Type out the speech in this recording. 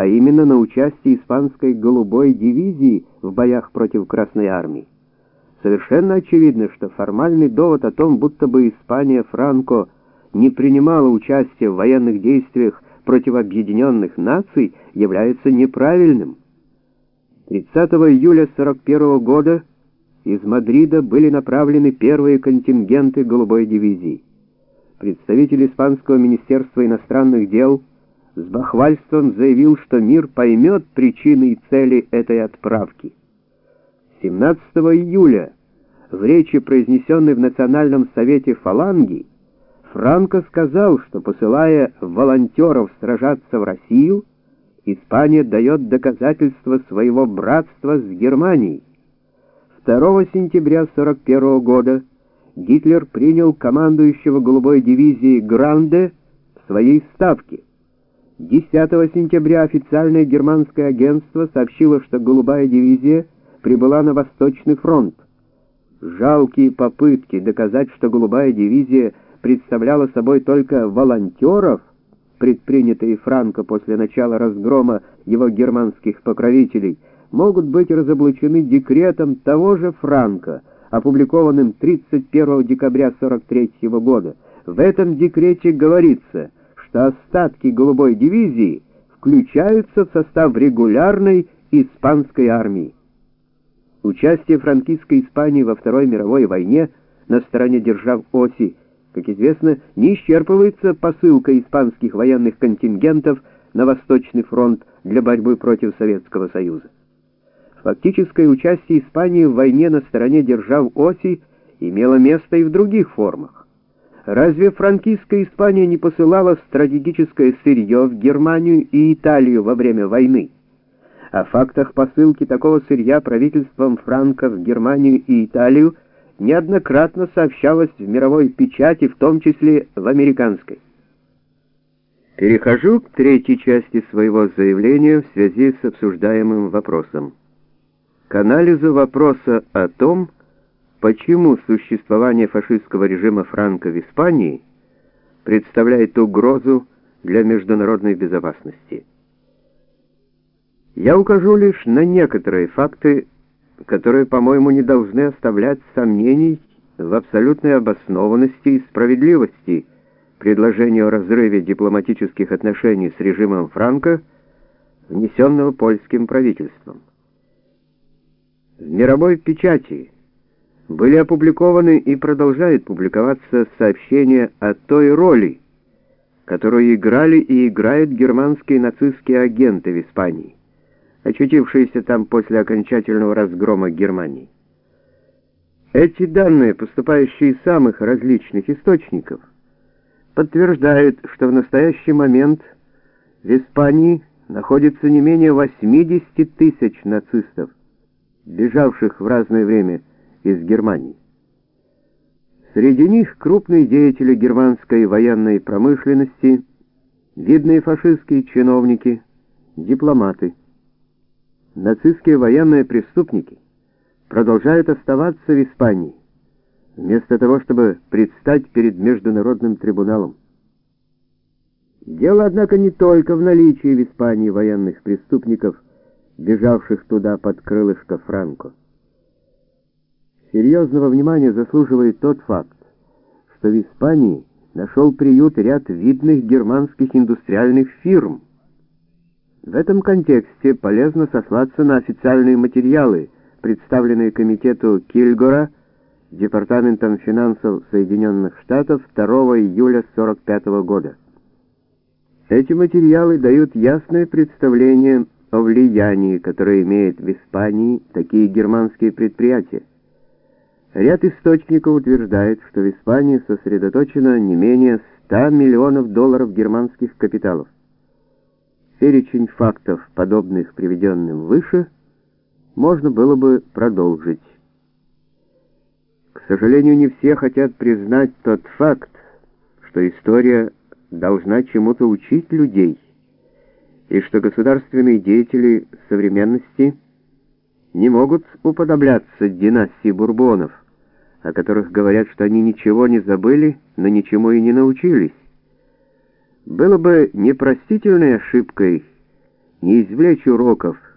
а именно на участие испанской «голубой дивизии» в боях против Красной армии. Совершенно очевидно, что формальный довод о том, будто бы Испания Франко не принимала участия в военных действиях против объединенных наций, является неправильным. 30 июля 41 года из Мадрида были направлены первые контингенты «Голубой дивизии». Представитель Испанского министерства иностранных дел с бахвальством заявил, что мир поймет причины и цели этой отправки. 17 июля в речи, произнесенной в Национальном совете фаланги, Франко сказал, что посылая волонтеров сражаться в Россию, Испания дает доказательство своего братства с Германией. 2 сентября 1941 года Гитлер принял командующего голубой дивизией Гранде в своей ставке. 10 сентября официальное германское агентство сообщило, что голубая дивизия прибыла на Восточный фронт. Жалкие попытки доказать, что голубая дивизия представляла собой только волонтеров, предпринятые Франко после начала разгрома его германских покровителей, могут быть разоблачены декретом того же Франко, опубликованным 31 декабря 43 года. В этом декрете говорится, что остатки голубой дивизии включаются в состав регулярной испанской армии. Участие франкистской Испании во Второй мировой войне на стороне держав оси, как известно, не исчерпывается посылкой испанских военных контингентов на Восточный фронт для борьбы против Советского Союза. Фактическое участие Испании в войне на стороне держав оси имело место и в других формах. Разве франкистская Испания не посылала стратегическое сырье в Германию и Италию во время войны? О фактах посылки такого сырья правительством Франко в Германию и Италию неоднократно сообщалось в мировой печати, в том числе в американской. Перехожу к третьей части своего заявления в связи с обсуждаемым вопросом. К анализу вопроса о том, почему существование фашистского режима Франко в Испании представляет угрозу для международной безопасности. Я укажу лишь на некоторые факты, которые, по-моему, не должны оставлять сомнений в абсолютной обоснованности и справедливости предложения о разрыве дипломатических отношений с режимом Франко, внесенного польским правительством. В мировой печати были опубликованы и продолжают публиковаться сообщения о той роли, которую играли и играют германские нацистские агенты в Испании очутившиеся там после окончательного разгрома Германии. Эти данные, поступающие из самых различных источников, подтверждают, что в настоящий момент в Испании находится не менее 80 тысяч нацистов, бежавших в разное время из Германии. Среди них крупные деятели германской военной промышленности, видные фашистские чиновники, дипломаты – нацистские военные преступники продолжают оставаться в Испании, вместо того, чтобы предстать перед международным трибуналом. Дело, однако, не только в наличии в Испании военных преступников, бежавших туда под крылышко Франко. Серьезного внимания заслуживает тот факт, что в Испании нашел приют ряд видных германских индустриальных фирм, в этом контексте полезно сослаться на официальные материалы, представленные комитету Кильгора Департаментом финансов Соединенных Штатов 2 июля 1945 года. Эти материалы дают ясное представление о влиянии, которое имеют в Испании такие германские предприятия. Ряд источников утверждает, что в Испании сосредоточено не менее 100 миллионов долларов германских капиталов. Перечень фактов, подобных приведенным выше, можно было бы продолжить. К сожалению, не все хотят признать тот факт, что история должна чему-то учить людей, и что государственные деятели современности не могут уподобляться династии Бурбонов, о которых говорят, что они ничего не забыли, но ничему и не научились. Было бы непростительной ошибкой не извлечь уроков